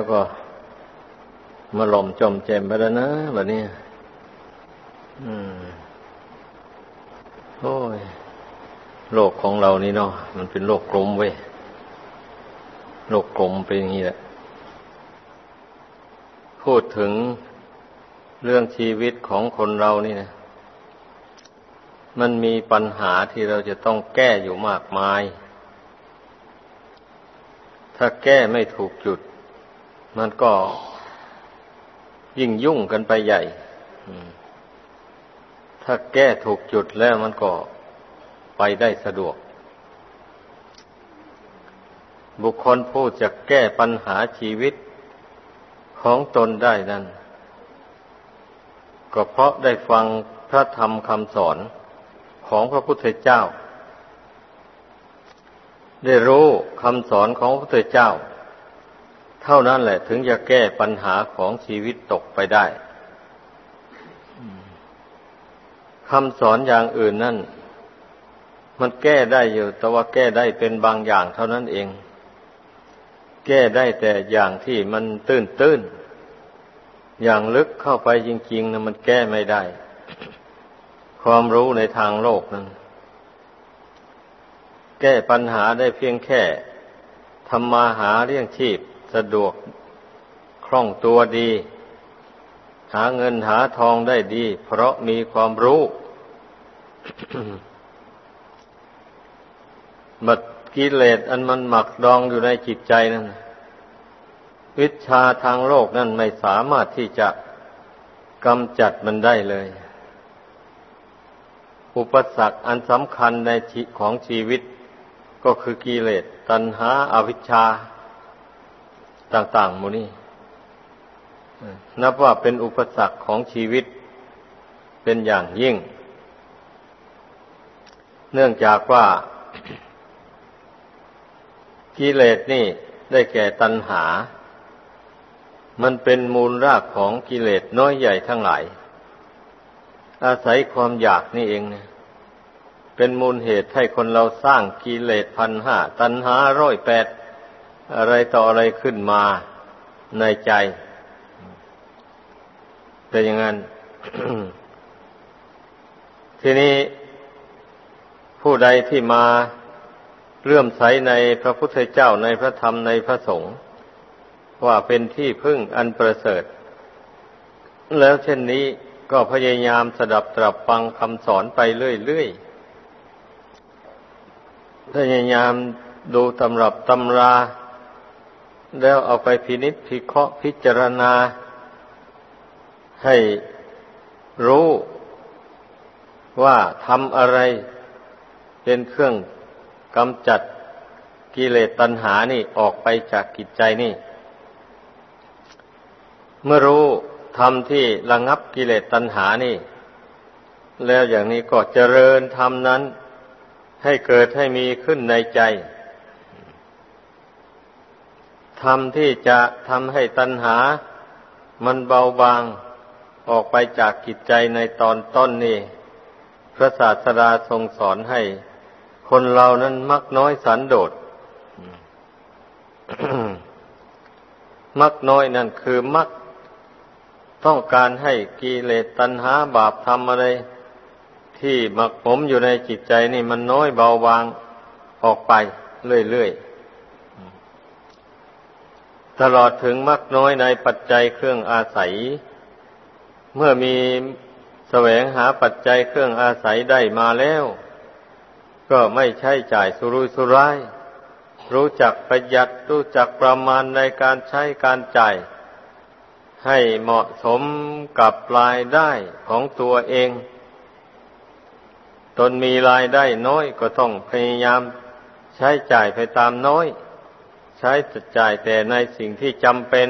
แล้วก็มาหล่มจมเจมไปแล้วนะแบบนี้อืม โอ้ย โลกของเรานี่เนาะมันเป็นโลกกลมเว้ย โลกกลมเป็นอย่างนี้แหละ พูดถึงเรื่องชีวิตของคนเรานี่นะ มันมีปัญหาที่เราจะต้องแก้อยู่มากมาย ถ้าแก้ไม่ถูกจุด มันก็ยิ่งยุ่งกันไปใหญ่ ถ้าแก้ถูกจุดแล้วมันก็ไปได้สะดวก บุคคลผู้จะแก้ปัญหาชีวิตของตนได้นั้น ก็เพราะได้ฟังพระธรรมคำสอนของพระพุทธเจ้า ได้รู้คำสอนของพระพุทธเจ้า เท่านั้นแหละ ถึงจะแก้ปัญหาของชีวิตตกไปได้คำสอนอย่างอื่นนั่น มันแก้ได้อยู่ แต่ว่าแก้ได้เป็นบางอย่างเท่านั้นเอง แก้ได้แต่อย่างที่มันตื้นตื้นอย่างลึกเข้าไปจริงๆนะมันแก้ไม่ได้ ความรู้ในทางโลกนั้น แก้ปัญหาได้เพียงแค่ทำมาหาเลี้ยงชีพ สะดวกคล่องตัวดี หาเงินหาทองได้ดี เพราะมีความรู้บัดกิเลสอันมันหมักดองอยู่ในจิตใจนั้นวิชาทางโลกนั้นไม่สามารถที่จะกำจัดมันได้เลย อุปสรรคอันสำคัญในชีของชีวิต ก็คือกิเลสตัณหาอาวิชชา ต่างๆมูนี่นับว่าเป็นอุปสรรคของชีวิตเป็นอย่างยิ่ง เนื่องจากว่ากิเลสนี่ได้แก่ตัณหา มันเป็นมูลรากของกิเลสน้อยใหญ่ทั้งหลาย อาศัยความอยากนี่เองเนี่ยเป็นมูลเหตุให้คนเราสร้างกิเลสพันห้าตัณหาร้อยแปด อะไรต่ออะไรขึ้นมาในใจ เป็นอย่างนั้น ทีนี้ผู้ใดที่มาเลื่อมใสในพระพุทธเจ้าในพระธรรมในพระสงฆ์ว่าเป็นที่พึ่งอันประเสริฐ แล้วเช่นนี้ก็พยายามสดับตรับฟังคำสอนไปเรื่อยๆพยายามดูตำรับตำรา แล้วเอาไปพินิจพิเคราะห์พิจารณา ให้รู้ว่าทำอะไรเป็นเครื่องกำจัดกิเลสตัณหานี่ออกไปจากกิจใจนี่ เมื่อรู้ธรรมที่ระงับกิเลสตัณหานี่ แล้วอย่างนี้ก็เจริญธรรมนั้นให้เกิดให้มีขึ้นในใจ ธรรมที่จะทำให้ตัณหา มันเบาบางออกไปจากกิจใจในตอนต้นนี่พระศาสดาทรงสอนให้ คนเรานั้นมักน้อยสันโดษมักน้อยนั่นคือมักต้องการให้กิเลสตัณหาบาปทำอะไร ที่หมักผมอยู่ในจิตใจนี่มันน้อยเบาบางออกไปเรื่อยๆ ตลอดถึงมักน้อยในปัจจัยเครื่องอาศัย เมื่อมีแสวงหาปัจจัยเครื่องอาศัยได้มาแล้ว ก็ไม่ใช่จ่ายสุรุ่ยสุร่ายรู้จักประหยัดรู้จักประมาณในการใช้การจ่าย ให้เหมาะสมกับรายได้ของตัวเอง ตนมีรายได้น้อยก็ต้องพยายามใช้จ่ายไปตามน้อย ใช้จ่ายแต่ในสิ่งที่จำเป็น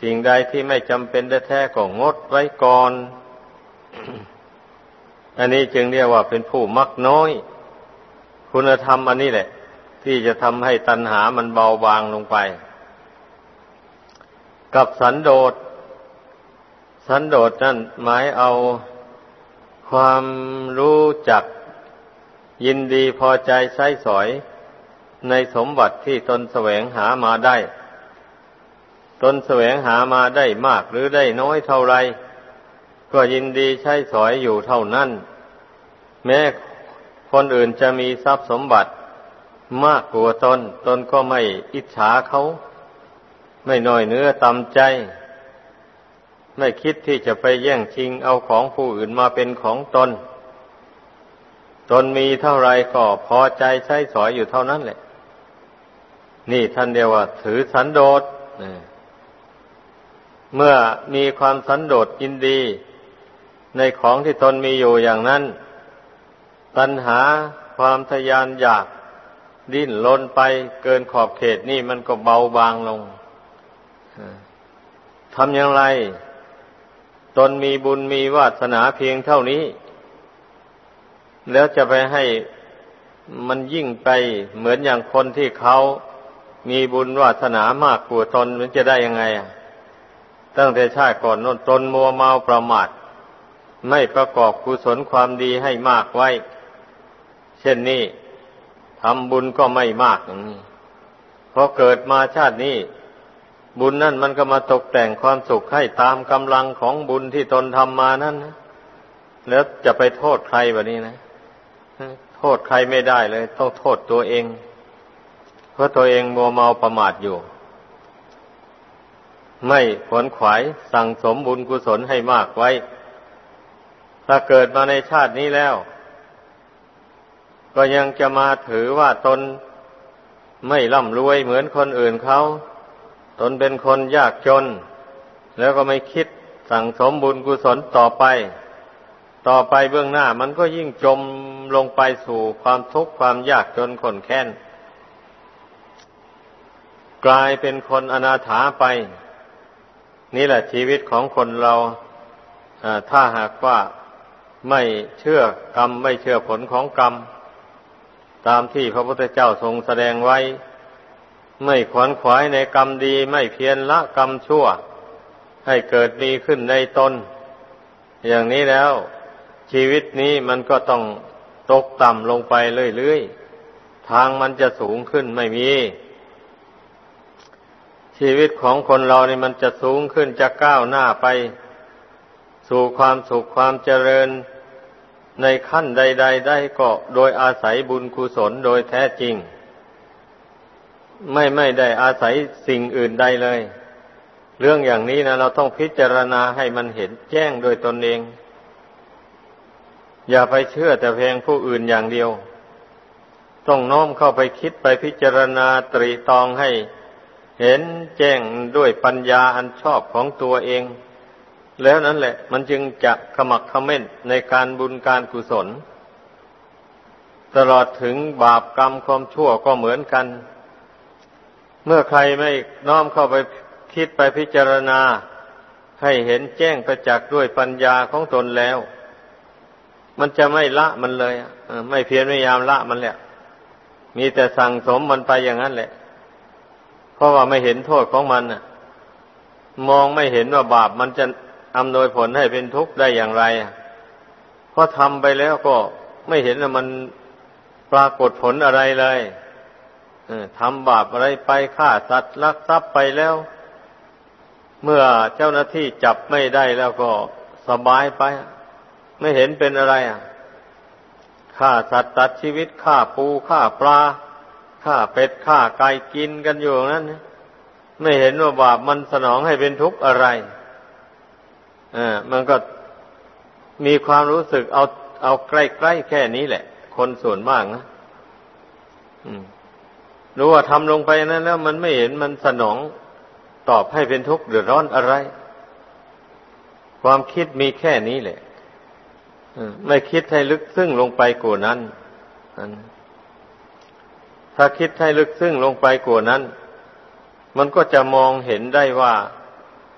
สิ่งใดที่ไม่จำเป็นแท้ๆก็งดไว้ก่อน อันนี้จึงเรียกว่าเป็นผู้มักน้อย คุณธรรมอันนี้แหละ ที่จะทำให้ตัณหามันเบาบางลงไป กับสันโดษ สันโดษนั่นหมายเอาความรู้จักยินดีพอใจใช้สอย ในสมบัติที่ตนแสวงหามาได้ ตนแสวงหามาได้มากหรือได้น้อยเท่าไร ก็ยินดีใช้สอยอยู่เท่านั้น แม้คนอื่นจะมีทรัพย์สมบัติมากกว่าตน ตนก็ไม่อิจฉาเขา ไม่น้อยเนื้อตำใจ ไม่คิดที่จะไปแย่งชิงเอาของผู้อื่นมาเป็นของตน ตนมีเท่าไรก็พอใจใช้สอยอยู่เท่านั้นแหละ นี่ท่านเดียวว่า ถือสันโดษเมื่อมีความสันโดษยินดี ในของที่ตนมีอยู่อย่างนั้น ตัณหาความทยานอยากดิ้นลนไปเกินขอบเขตนี่มันก็เบาบางลงทำอย่างไร ตนมีบุญมีวาสนาเพียงเท่านี้ แล้วจะไปให้มันยิ่งไปเหมือนอย่างคนที่เขา มีบุญวาสนามากกว่าตนมันจะได้ยังไงอะตั้งแต่ชาติก่อนนนตนมัวเมาประมาทไม่ประกอบกุศลความดีให้มากไว้ เช่นนี้ทำบุญก็ไม่มากอย่างนี้พอเกิดมาชาตินี้ บุญนั่นมันก็มาตกแต่งความสุขให้ตามกำลังของบุญที่ตนทำมานั่นนะแล้วจะไปโทษใครแบบนี้นะโทษใครไม่ได้เลย ต้องโทษตัวเอง เพราะตัวเองมัวเมาประมาทอยู่ ไม่ขวนขวายสั่งสมบุญกุศลให้มากไว้ ถ้าเกิดมาในชาตินี้แล้ว ก็ยังจะมาถือว่าตนไม่ร่ำรวยเหมือนคนอื่นเขา ตนเป็นคนยากจน แล้วก็ไม่คิดสั่งสมบุญกุศลต่อไป ต่อไปเบื้องหน้ามันก็ยิ่งจมลงไปสู่ความทุกข์ความยากจนขนแค้น กลายเป็นคนอนาถาไป นี่แหละชีวิตของคนเราถ้าหากว่าไม่เชื่อกรรมไม่เชื่อผลของกรรม ตามที่พระพุทธเจ้าทรงแสดงไว้ ไม่ขวนขวายในกรรมดี ไม่เพียรละกรรมชั่ว ให้เกิดมีขึ้นในตนอย่างนี้แล้ว ชีวิตนี้มันก็ต้องตกต่ำลงไปเรื่อยๆ ทางมันจะสูงขึ้นไม่มี ชีวิตของคนเรานี่มันจะสูงขึ้นจะก้าวหน้าไป สู่ความสุขความเจริญในขั้นใด ๆ ได้ก็โดยอาศัยบุญกุศลโดยแท้จริง ไม่ไม่ได้อาศัยสิ่งอื่นใดเลย เรื่องอย่างนี้นะเราต้องพิจารณาให้มันเห็นแจ้งโดยตนเอง อย่าไปเชื่อแต่เพียงผู้อื่นอย่างเดียว ต้องน้อมเข้าไปคิดไปพิจารณาตรีตองให้ เห็นแจ้งด้วยปัญญาอันชอบของตัวเอง แล้วนั้นแหละ มันจึงจะขมักขม้นในการบุญการกุศล ตลอดถึงบาปกรรมความชั่วก็เหมือนกัน เมื่อใครไม่น้อมเข้าไปคิดไปพิจารณา ให้เห็นแจ้งประจักษ์ด้วยปัญญาของตนแล้ว มันจะไม่ละมันเลยไม่เพียรไม่ยามละมันแหละ มีแต่สั่งสมมันไปอย่างนั้นแหละ เพราะว่าไม่เห็นโทษของมันมองไม่เห็นว่าบาปมันจะอำนวยผลให้เป็นทุกข์ได้อย่างไรเพราะทำไปแล้วก็ไม่เห็นว่ามันปรากฏผลอะไรเลยทำบาปอะไรไปฆ่าสัตว์ลักทรัพย์ไปแล้ว เมื่อเจ้าหน้าที่จับไม่ได้แล้วก็สบายไป ไม่เห็นเป็นอะไรอะฆ่าสัตว์ตัดชีวิตฆ่าปูฆ่าปลา ฆ่าเป็ดฆ่าไก่กินกันอยู่นั้นไม่เห็นว่าบาปมันสนองให้เป็นทุกข์อะไรอ่ามันก็มีความรู้สึกเอาเอาใกล้ๆแค่นี้แหละ คนส่วนมากนะรู้ว่าทำลงไปนั้น แล้วมันไม่เห็นมันสนองตอบให้เป็นทุกข์เดือดร้อนอะไร ความคิดมีแค่นี้แหละไม่คิดให้ลึกซึ้งลงไปกว่านั้น ถ้าคิดให้ลึกซึ้งลงไปกว่านั้น มันก็จะมองเห็นได้ว่า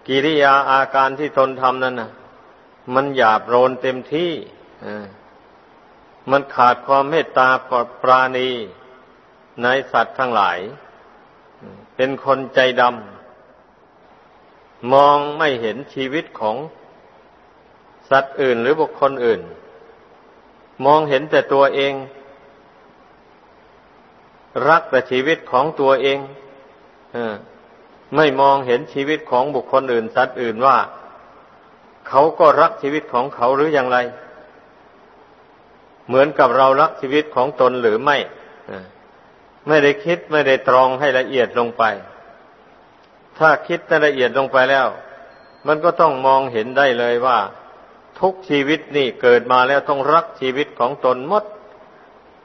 กิริยาอาการที่ตนทำนั้นนะมันหยาบโรนเต็มที่มันขาดความเมตตาปราณีในสัตว์ทั้งหลาย เป็นคนใจดำมองไม่เห็นชีวิตของสัตว์อื่นหรือบุคคลอื่น มองเห็นแต่ตัวเอง รักแต่ชีวิตของตัวเองไม่มองเห็นชีวิตของบุคคลอื่นสัตว์อื่นว่า เขาก็รักชีวิตของเขาหรืออย่างไร เหมือนกับเรารักชีวิตของตนหรือไม่ไม่ได้คิดไม่ได้ตรองให้ละเอียดลงไป ถ้าคิดละเอียดลงไปแล้ว มันก็ต้องมองเห็นได้เลยว่า ทุกชีวิตนี่เกิดมาแล้วต้องรักชีวิตของตนหมด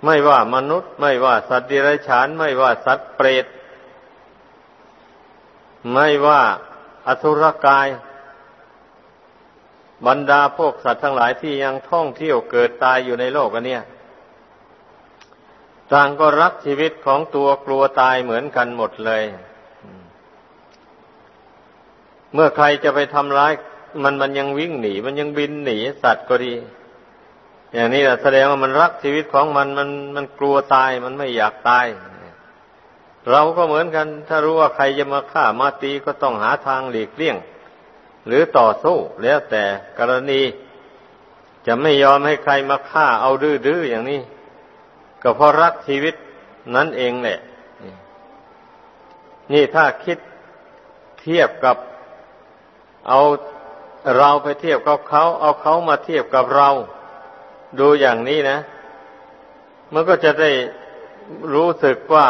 ไม่ว่ามนุษย์ ไม่ว่าสัตว์ดิเรัจฉานไม่ว่าสัตว์เปรต ไม่ว่าอสุรกาย บรรดาพวกสัตว์ทั้งหลายที่ยังท่องเที่ยวเกิดตายอยู่ในโลกอันเนี้ยต่างก็รักชีวิตของตัวกลัวตายเหมือนกันหมดเลย เมื่อใครจะไปทำร้าย มันมันยังวิ่งหนี มันยังบินหนีสัตว์ก็ดี อย่างนี้แหละแสดงว่ามันรักชีวิตของมันมันมันกลัวตายมันไม่อยากตาย เราก็เหมือนกัน ถ้ารู้ว่าใครจะมาฆ่ามาตีก็ต้องหาทางหลีกเลี่ยง หรือต่อสู้แล้วแต่กรณี จะไม่ยอมให้ใครมาฆ่าเอาดื้อๆอย่างนี้ ก็เพราะรักชีวิตนั่นเองแหละ นี่ถ้าคิดเทียบกับเอาเราไปเทียบกับเขา เอาเขามาเทียบกับเรา ดูอย่างนี้นะ มันก็จะได้รู้สึกว่า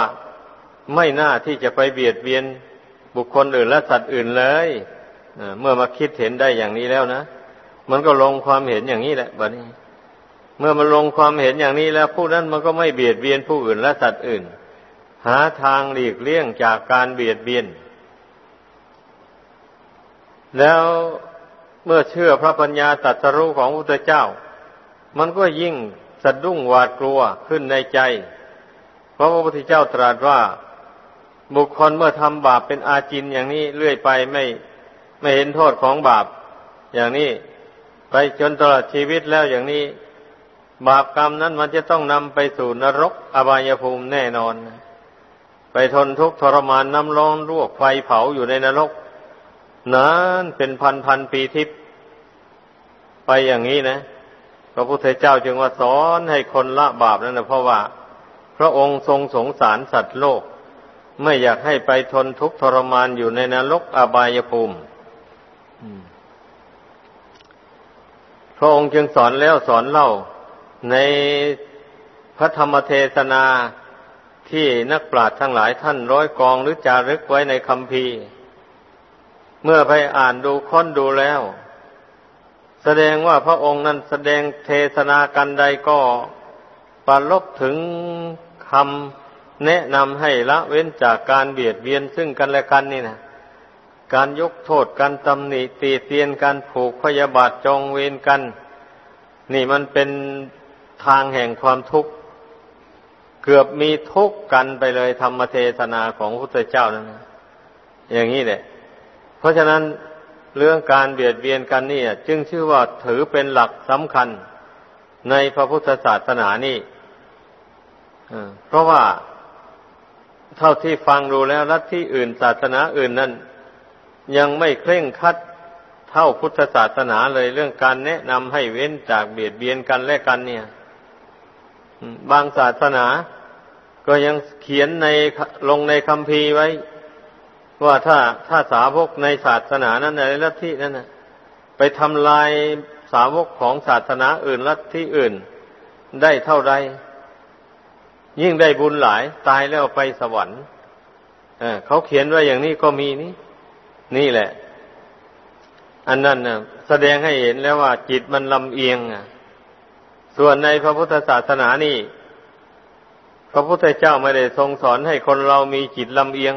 ไม่น่าที่จะไปเบียดเบียนบุคคลอื่นและสัตว์อื่นเลยเมื่อมาคิดเห็นได้อย่างนี้แล้วนะ มันก็ลงความเห็นอย่างนี้แหละบัดนี้ เมื่อมันลงความเห็นอย่างนี้แล้ว ผู้นั้นมันก็ไม่เบียดเบียนผู้อื่นและสัตว์อื่น หาทางหลีกเลี่ยงจากการเบียดเบียน แล้วเมื่อเชื่อพระปัญญาตรัสรู้ของพระพุทธเจ้า มันก็ยิ่งสะดุ้งหวาดกลัวขึ้นในใจ เพราะพระพุทธเจ้าตรัสว่า บุคคลเมื่อทำบาปเป็นอาจินอย่างนี้เรื่อยไปไม่ไม่เห็นโทษของบาป อย่างนี้ไปจนตลอดชีวิตแล้วอย่างนี้ บาปกรรมนั้นมันจะต้องนำไปสู่นรกอบายภูมิแน่นอน ไปทนทุกข์ทรมานน้ำร้อนรวกไฟเผาอยู่ในนรกนานเป็นพันพันปีทิพย์ไปอย่างนี้นะ ระพุทธเจ้าจึงว่าสอนให้คนละบาปนั่นนะเพราะว่า พระองค์ทรงสงสารสัตว์โลก ไม่อยากให้ไปทนทุกข์ทรมานอยู่ในนรกอบายภูมิพระองค์จึงสอนแล้วสอนเล่าในพระธรรมเทศนาที่นักปราชญ์ทั้งหลายท่านร้อยกองหรือจารึกไว้ในคำพีเมื่อไปอ่านดูค้นดูแล้ว แสดงว่าพระองค์นั้นแสดงเทศนากันใดก็ปรลบถึงคำแนะนำให้ละเว้นจากการเบียดเบียนซึ่งกันและกันนี่นะการยกโทษการตำหนิตีเตียนการผูกพยาบาทจองเวรกัน นี่มันเป็นทางแห่งความทุกข์ เกือบมีทุกข์กันไปเลยธรรมเทศนาของพระพุทธเจ้านั้นอย่างนี้แหละเพราะฉะนั้น เรื่องการเบียดเบียนกันนี่จึงชื่อว่าถือเป็นหลักสำคัญในพระพุทธศาสนานี่เพราะว่าเท่าที่ฟังดูแล้วลัทธิอื่นศาสนาอื่นนั้น ยังไม่เคร่งคัดเท่าพุทธศาสนาเลยเรื่องการแนะนำให้เว้นจากเบียดเบียนกันและกันเนี่ย บางศาสนาก็ยังเขียนในลงในคำพีไว้ ว่าถ้าถ้าสาวกในศาสนานั้นในลัทธินั้นนะไปทำลายสาวกของศาสนาอื่นลัทธิอื่น ได้เท่าใดยิ่งได้บุญหลายตายแล้วไปสวรรค์เขาเขียนไว้อย่างนี้ก็มีนี่ นี่แหละ อันนั้นนะแสดงให้เห็นแล้วว่า จิตมันลำเอียงอะส่วนในพระพุทธศาสนานี่ พระพุทธเจ้าไม่ได้ทรงสอนให้คนเรามีจิตลำเอียง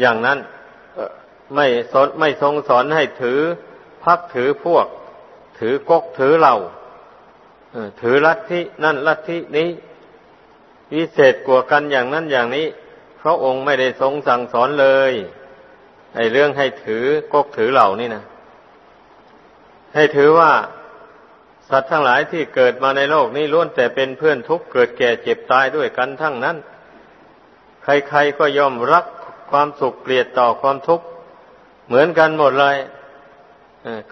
อย่างนั้นไม่สอนไม่ทรงสอนให้ถือพักถือพวก ถือกกถือเหล่าถือลัทธินั่นลัทธินี้วิเศษกว่ากันอย่างนั้นอย่างนี้ พระองค์ไม่ได้ทรงสั่งสอนเลยไอ้เรื่องให้ถือกกถือเหล่านี่นะให้ถือว่าสัตว์ทั้งหลายที่เกิดมาในโลกนี้ล้วนแต่เป็นเพื่อนทุกข์เกิดแก่เจ็บตายด้วยกันทั้งนั้น ใครๆก็ยอมรักความสุขเกลียดต่อความทุกข์เหมือนกันหมดเลย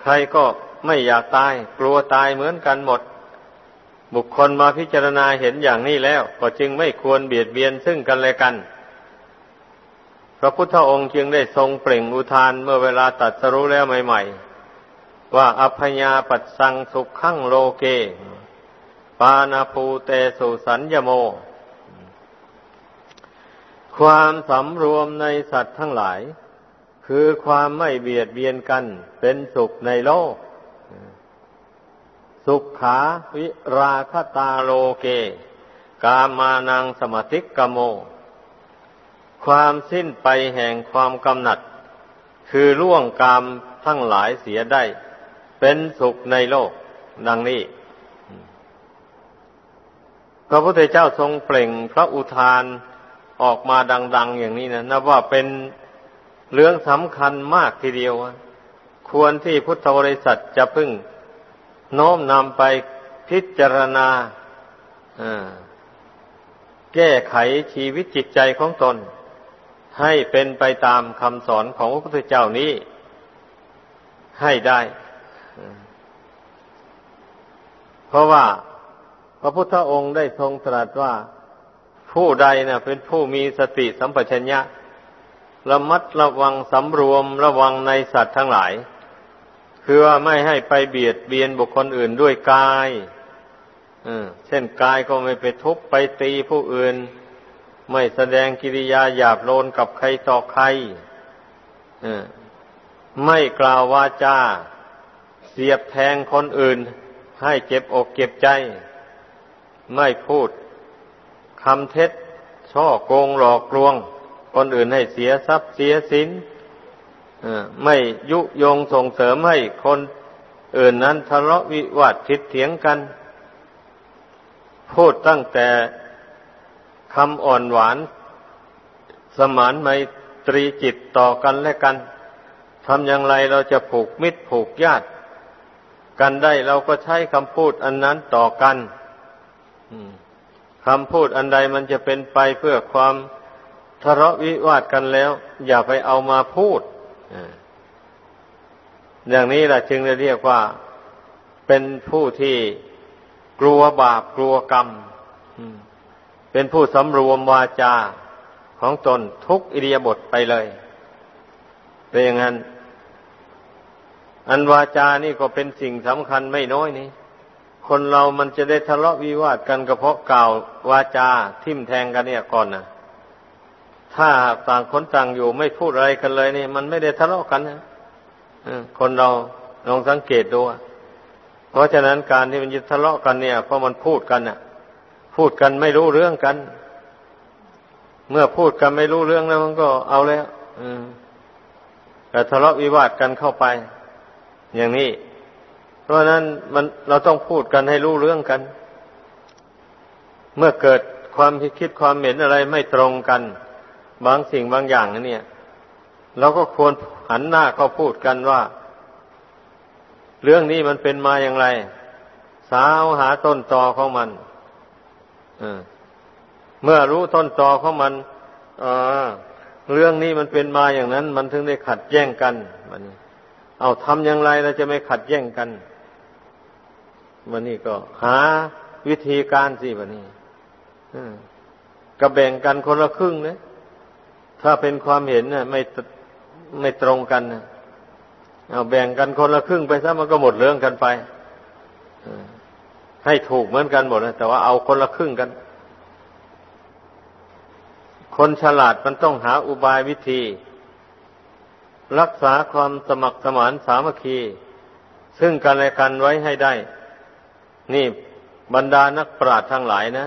ใครก็ไม่อยากตาย กลัวตายเหมือนกันหมด บุคคลมาพิจารณาเห็นอย่างนี้แล้ว ก็จึงไม่ควรเบียดเบียนซึ่งกันและกัน พระพุทธองค์จึงได้ทรงเปล่งอุทานเมื่อเวลาตัดสรู้แล้วใหม่ๆ ว่าอัพยาปัสสังสุขขังโลเก ปานาภูเตสุสัญญโม ความสำรวมในสัตว์ทั้งหลาย คือความไม่เบียดเบียนกันเป็นสุขในโลก สุขขาวิราคตาโลเก กามานังสมติกโม ความสิ้นไปแห่งความกำหนัด คือล่วงกามทั้งหลายเสียได้ เป็นสุขในโลก ดังนี้พระพุทธเจ้าทรงเปล่งพระอุทาน ออกมาดัง ๆ อย่างนี้นะนับว่าเป็นเรื่องสำคัญมากทีเดียว ควรที่พุทธบริษัทจะพึ่งโน้มนำไปพิจารณาแก้ไขชีวิตจิตใจของตน ให้เป็นไปตามคำสอนของพระพุทธเจ้านี้ ให้ได้ เพราะว่าพระพุทธองค์ได้ทรงตรัสว่า ผู้ใดนะ่ะเป็นผู้มีสติสัมปชัญญะ ระมัดระวังสำรวมระวังในสัตว์ทั้งหลาย คือว่าไม่ให้ไปเบียดเบียนบุคคลอื่นด้วยกายเช่นกายก็ไม่ไปทุบไปตีผู้อื่น ไม่แสดงกิริยาหยาบโลนกับใครต่อใครไม่กล่าววาจาเสียบแทงคนอื่น ให้เจ็บอกเก็บใจ ไม่พูด คำเท็จ ช่อโกงหลอกลวง คนอื่นให้เสียทรัพย์เสียสินไม่ยุยงส่งเสริมให้คนอื่นนั้นทะเลาะวิวาททิดเถียงกัน พูดตั้งแต่คำอ่อนหวาน สมานไมตรีจิตต่อกันและกันทำอย่างไรเราจะผูกมิตรผูกญาติ กันได้เราก็ใช้คำพูดอันนั้นต่อกัน คำพูดอันใดมันจะเป็นไปเพื่อความทะเลาะวิวาทกันแล้ว อย่าไปเอามาพูดอย่างนี้แหละจึงจะเรียกว่าเป็นผู้ที่กลัวบาปกลัวกรรมเป็นผู้สำรวมวาจาของตนทุกอิริยาบถไปเลยเป็นอย่างนั้น อันวาจานี่ก็เป็นสิ่งสำคัญไม่น้อยนี่ คนเรามันจะได้ทะเลาะวิวาทกันก็เพราะกล่าววาจาทิมแทงกันเนี่ยก่อนนะถ้าต่างคนต่างอยู่ไม่พูดอะไรกันเลยนี่ มันไม่ได้ทะเลาะกันนะคนเราลองสังเกตดูเพราะฉะนั้นการที่มันจะทะเลาะกันเนี่ยเพราะมันพูดกันน่ะ พูดกันไม่รู้เรื่องกัน เมื่อพูดกันไม่รู้เรื่องแล้วมันก็เอาแล้วแต่ทะเลาะวิวาทกันเข้าไป อย่างนี้ เพราะนั้นมันเราต้องพูดกันให้รู้เรื่องกัน เมื่อเกิดความคิดความเห็นอะไรไม่ตรงกัน บางสิ่งบางอย่างเนี่ยเราก็ควรหันหน้าเข้าพูดกันว่า เรื่องนี้มันเป็นมาอย่างไร สาวหาต้นตอของมันเมื่อรู้ต้นตอของมันเรื่องนี้มันเป็นมาอย่างนั้น มันถึงได้ขัดแย้งกันมันเอาทำอย่างไรเราจะไม่ขัดแย้งกัน วันนี้ก็หาวิธีการสิวันนี้ก็แบ่งกันคนละครึ่งนะถ้าเป็นความเห็นเนี่ยไม่ไม่ตรงกันนะเอาแบ่งกันคนละครึ่งไปซะมันก็หมดเรื่องกันไปให้ถูกเหมือนกันหมดนะแต่ว่าเอาคนละครึ่งกัน คนฉลาดมันต้องหาอุบายวิธี รักษาความสมัครสมานสามัคคี ซึ่งกันและกันไว้ให้ได้ นี่บรรดานักปราชญ์ทั้งหลายนะ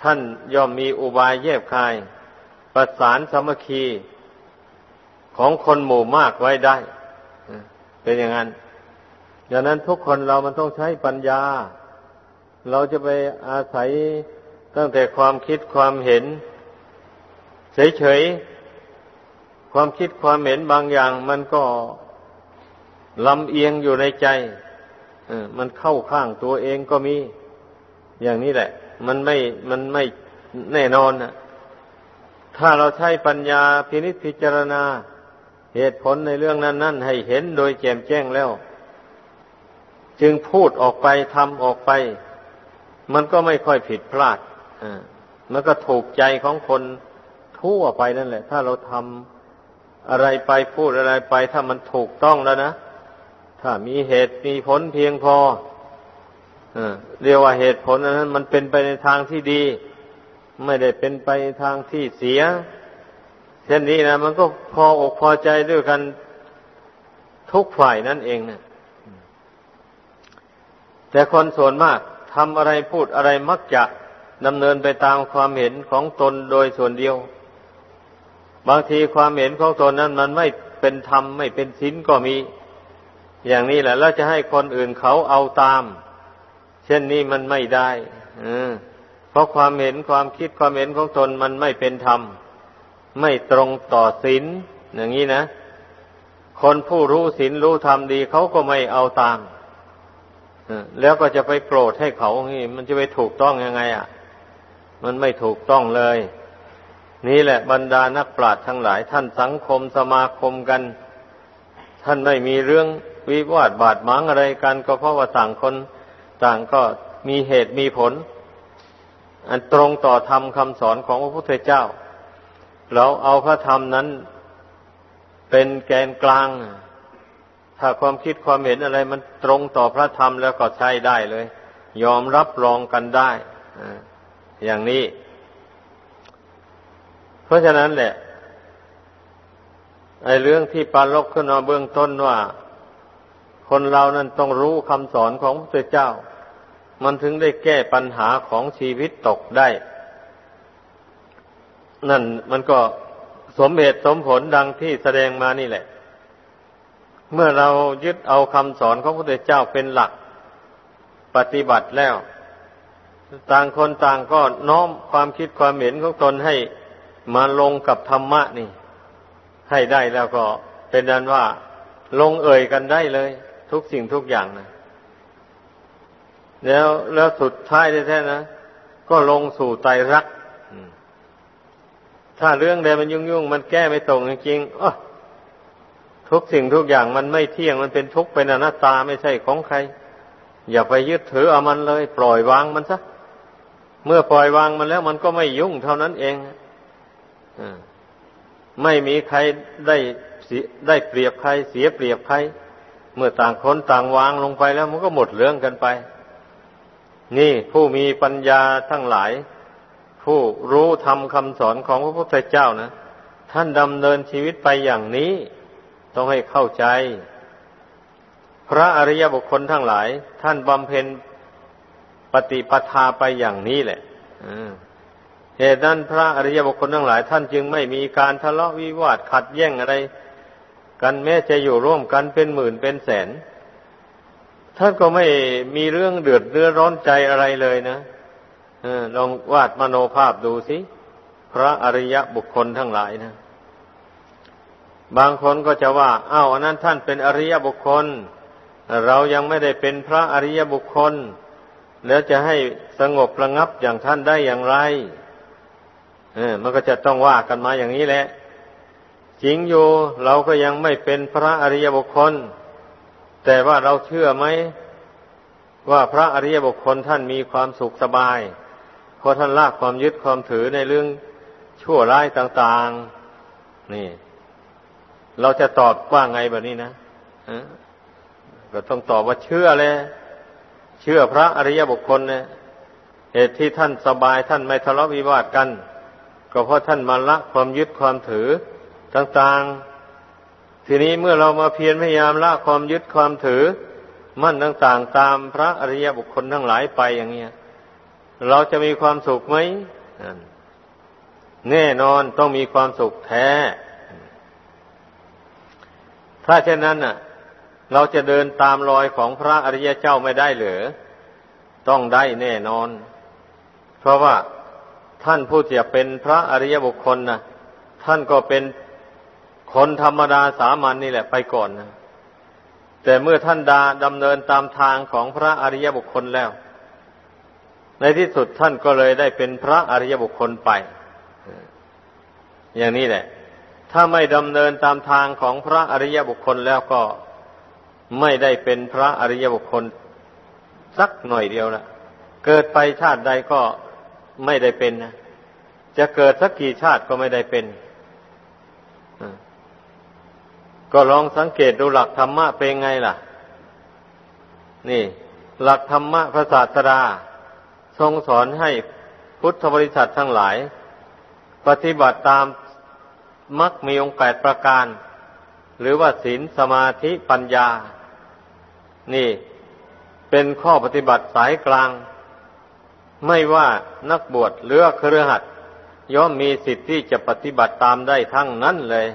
ท่านย่อมมีอุบายแยบคาย ประสานสามัคคีของคนหมู่มากไว้ได้ เป็นอย่างนั้นดังนั้นทุกคนเรามันต้องใช้ปัญญา เราจะไปอาศัยตั้งแต่ความคิดความเห็น เฉยๆ ความคิดความเห็นบางอย่าง มันก็ลำเอียงอยู่ในใจ มันเข้าข้างตัวเองก็มีอย่างนี้แหละ มันไม่มันไม่แน่นอนนะถ้าเราใช้ปัญญาพินิจพิจารณา เหตุผลในเรื่องนั้นๆให้เห็นโดยแจ่มแจ้งแล้ว จึงพูดออกไปทำออกไป มันก็ไม่ค่อยผิดพลาดมันก็ถูกใจของคนทั่วไปนั่นแหละ ถ้าเราทำอะไรไปพูดอะไรไป ถ้ามันถูกต้องแล้วนะ ถ้ามีเหตุมีผลเพียงพอเรียกว่าเหตุผลนั้นมันเป็นไปในทางที่ดี ไม่ได้เป็นไปในทางที่เสีย เช่นนี้นะมันก็พออกพอใจด้วยกันทุกฝ่ายนั่นเองนะแต่คนส่วนมากทำอะไรพูดอะไรมักจะดำเนินไปตามความเห็นของตนโดยส่วนเดียว บางทีความเห็นของตนนั้นมันไม่เป็นธรรมไม่เป็นศีลก็มี อย่างนี้แหละแล้วจะให้คนอื่นเขาเอาตาม เช่นนี้มันไม่ได้เพราะความเห็นความคิดความเห็นของตนมันไม่เป็นธรรม ไม่ตรงต่อศีลอย่างนี้นะ คนผู้รู้ศีลรู้ธรรมดีเขาก็ไม่เอาตามแล้วก็จะไปโกรธให้เขานี่มันจะไปถูกต้องยังไง อะ มันไม่ถูกต้องเลย นี่แหละบรรดานักปราชญ์ทั้งหลาย ท่านสังคมสมาคมกัน ท่านไม่มีเรื่อง วิวาทบาดหมางอะไรกัน ก็เพราะว่าต่างคนต่างก็มีเหตุมีผล อันตรงต่อธรรมคำสอนของพระพุทธเจ้า เราเอาพระธรรมนั้นเป็นแกนกลาง ถ้าความคิดความเห็นอะไรมันตรงต่อพระธรรมแล้วก็ใช้ได้เลย ยอมรับรองกันได้อย่างนี้ เพราะฉะนั้นแหละไอ้เรื่องที่ปาลกขึ้นมาเบื้องต้นว่า คนเรานั้นต้องรู้คำสอนของพระเจ้า มันถึงได้แก้ปัญหาของชีวิตตกได้ นั่นมันก็สมเหตุสมผลดังที่แสดงมานี่แหละ เมื่อเรายึดเอาคำสอนของพระพุทธเจ้าเป็นหลัก ปฏิบัติแล้ว ต่างคนต่างก็น้อมความคิดความเห็นของตนให้มาลงกับธรรมะนี่ ให้ได้แล้วก็เป็นนั้นว่าลงเอ่ยกันได้เลย ทุกสิ่งทุกอย่างนะแล้วแล้วสุดท้ายแท้ๆนะก็ลงสู่ไตรักถ้าเรื่องใดมันยุ่งๆมันแก้ไม่ตรงจริงๆทุกสิ่งทุกอย่างมันไม่เที่ยงมันเป็นทุกข์เป็นอนัตตาไม่ใช่ของใคร อย่าไปยึดถือเอามันเลย ปล่อยวางมันซะเมื่อปล่อยวางมันแล้วมันก็ไม่ยุ่งเท่านั้นเองไม่มีใครได้ได้เปรียบใคร เสียเปรียบใคร เมื่อต่างคนต่างวางลงไปแล้วมันก็หมดเรื่องกันไป นี่ผู้มีปัญญาทั้งหลาย ผู้รู้ทำคำสอนของพระพุทธเจ้านะท่านดำเนินชีวิตไปอย่างนี้ ต้องให้เข้าใจ พระอริยบุคคลทั้งหลาย ท่านบำเพ็ญปฏิปทาไปอย่างนี้แหละเหตุนั้นพระอริยบุคคลทั้งหลาย ท่านจึงไม่มีการทะเลาะวิวาทขัดแย้งอะไร กันแม้จะอยู่ร่วมกันเป็นหมื่นเป็นแสน ท่านก็ไม่มีเรื่องเดือดเรือร้อนใจอะไรเลยนะลองวาดมโนภาพดูสิ พระอริยบุคคลทั้งหลายนะบางคนก็จะว่าอ้าวอันนั้นท่านเป็นอริยบุคคล เรายังไม่ได้เป็นพระอริยบุคคล แล้วจะให้สงบระงับอย่างท่านได้อย่างไรเออมันก็จะต้องว่ากันมาอย่างนี้แหละ จริงอยู่เราก็ยังไม่เป็นพระอริยบุคคล แต่ว่าเราเชื่อไหม ว่าพระอริยบุคคลท่านมีความสุขสบายเพราะท่านละความยึดความถือในเรื่องชั่วร้ายต่าง ๆ นี่ เราจะตอบว่าไงแบบนี้นะก็ต้องตอบว่าเชื่อเลยเชื่อพระอริยบุคคลเนี่ยเหตุที่ท่านสบายท่านไม่ทะเลาะวิวาทกัน ก็เพราะท่านมาละความยึดความถือ ต่างๆ ทีนี้เมื่อเรามาเพียรพยายามละความยึดความถือ มั่นต่างๆ ตามพระอริยบุคคลทั้งหลายไปอย่างเงี้ย เราจะมีความสุขไหมแน่นอนต้องมีความสุขแท้ ถ้าเช่นนั้นน่ะ เราจะเดินตามรอยของพระอริยเจ้าไม่ได้หรือต้องได้แน่นอน เพราะว่าท่านผู้จะเป็นพระอริยบุคคลนะท่านก็เป็น คนธรรมดาสามัญนนี่แหละไปก่อนนะแต่เมื่อท่านดาดำเนินตามทางของพระอริยบุคคลแล้ว ในที่สุดท่านก็เลยได้เป็นพระอริยบุคคลไป อย่างนี้แหละ ถ้าไม่ดำเนินตามทางของพระอริยบุคคลแล้วก็ไม่ได้เป็นพระอริยบุคคลสักหน่อยเดียวละเกิดไปชาติใดก็ไม่ได้เป็นนะจะเกิดสักกี่ชาติก็ไม่ได้เป็น ก็ลองสังเกตดูหลักธรรมะเป็นไงล่ะ นี่ หลักธรรมะพระศาสดา ทรงสอนให้พุทธบริษัททั้งหลาย ปฏิบัติตามมักมีองค์แปดประการ หรือว่าศีลสมาธิปัญญา นี่ เป็นข้อปฏิบัติสายกลาง ไม่ว่านักบวชหรือเครือขัดย่อมมีสิทธิ์ที่จะปฏิบัติตามได้ทั้งนั้นเลย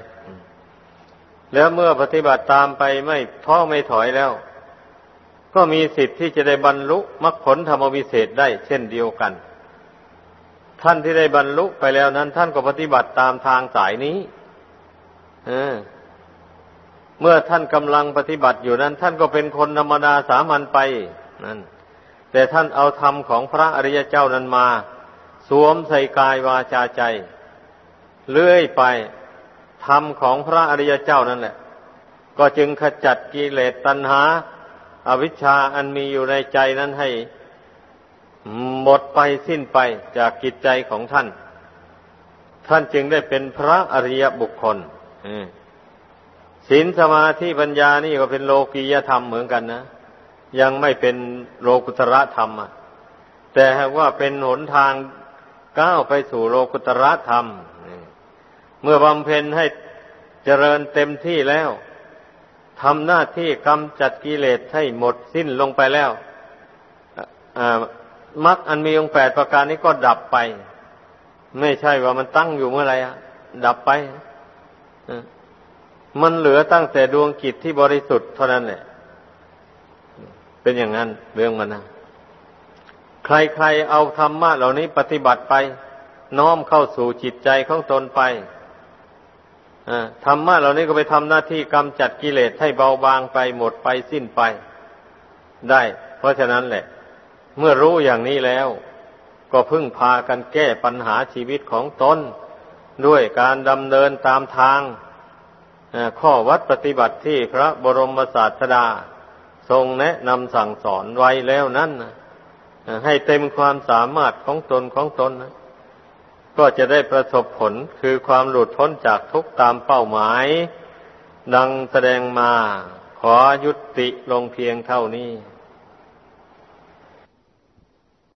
แล้วเมื่อปฏิบัติตามไปไม่ท้อไม่ถอยแล้ว ก็มีสิทธิ์ที่จะได้บรรลุมรรคผลธรรมวิเศษได้เช่นเดียวกัน ท่านที่ได้บรรลุไปแล้วนั้น ท่านก็ปฏิบัติตามทางสายนี้เเมื่อท่านกำลังปฏิบัติอยู่นั้น ท่านก็เป็นคนธรรมดาสามัญไปนั่นแต่ท่านเอาธรรมของพระอริยเจ้านั้นมา สวมใส่กายวาจาใจ เลื่อยไป ธรรมของพระอริยเจ้านั่นแหละก็จึงขจัดกิเลสตัณหาอาวิชชาอันมีอยู่ในใจนั้นให้ หมดไปสิ้นไปจากกิจใจของท่าน ท่านจึงได้เป็นพระอริยบุคคลศีลสมาธิปัญญานี่ก็เป็นโลกียธรรมเหมือนกันนะยังไม่เป็นโลกุตระธรรมอะแต่หากว่าเป็นหนทางก้าวไปสู่โลกุตระธรรม เมื่อบำเพ็ญให้เจริญเต็มที่แล้วทำหน้าที่กำจัดกิเลสให้หมดสิ้นลงไปแล้วมรรคอันมีองค์แปดประการนี้ก็ดับไป ไม่ใช่ว่ามันตั้งอยู่เมื่อไรอะดับไปมันเหลือตั้งแต่ดวงกิจที่บริสุทธิ์เท่านั้นแหละเป็นอย่างนั้นเรื่องมันนะใครๆเอาธรรมะเหล่านี้ปฏิบัติไป น้อมเข้าสู่จิตใจของตนไป ธรรมะเหล่านี้ก็ไปทำหน้าที่กำจัดกิเลสให้เบาบางไปหมดไปสิ้นไป ได้ เพราะฉะนั้นแหละ เมื่อรู้อย่างนี้แล้ว ก็พึ่งพากันแก้ปัญหาชีวิตของตนด้วยการดำเนินตามทางข้อวัดปฏิบัติที่พระบรมศาสดา ทรงแนะนำสั่งสอนไว้แล้วนั้นให้เต็มความสามารถของตนของตนนะ ก็จะได้ประสบผลคือความหลุดพ้นจากทุกตามเป้าหมาย ดังแสดงมาขอยุติลงเพียงเท่านี้